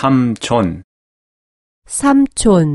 삼촌, 삼촌.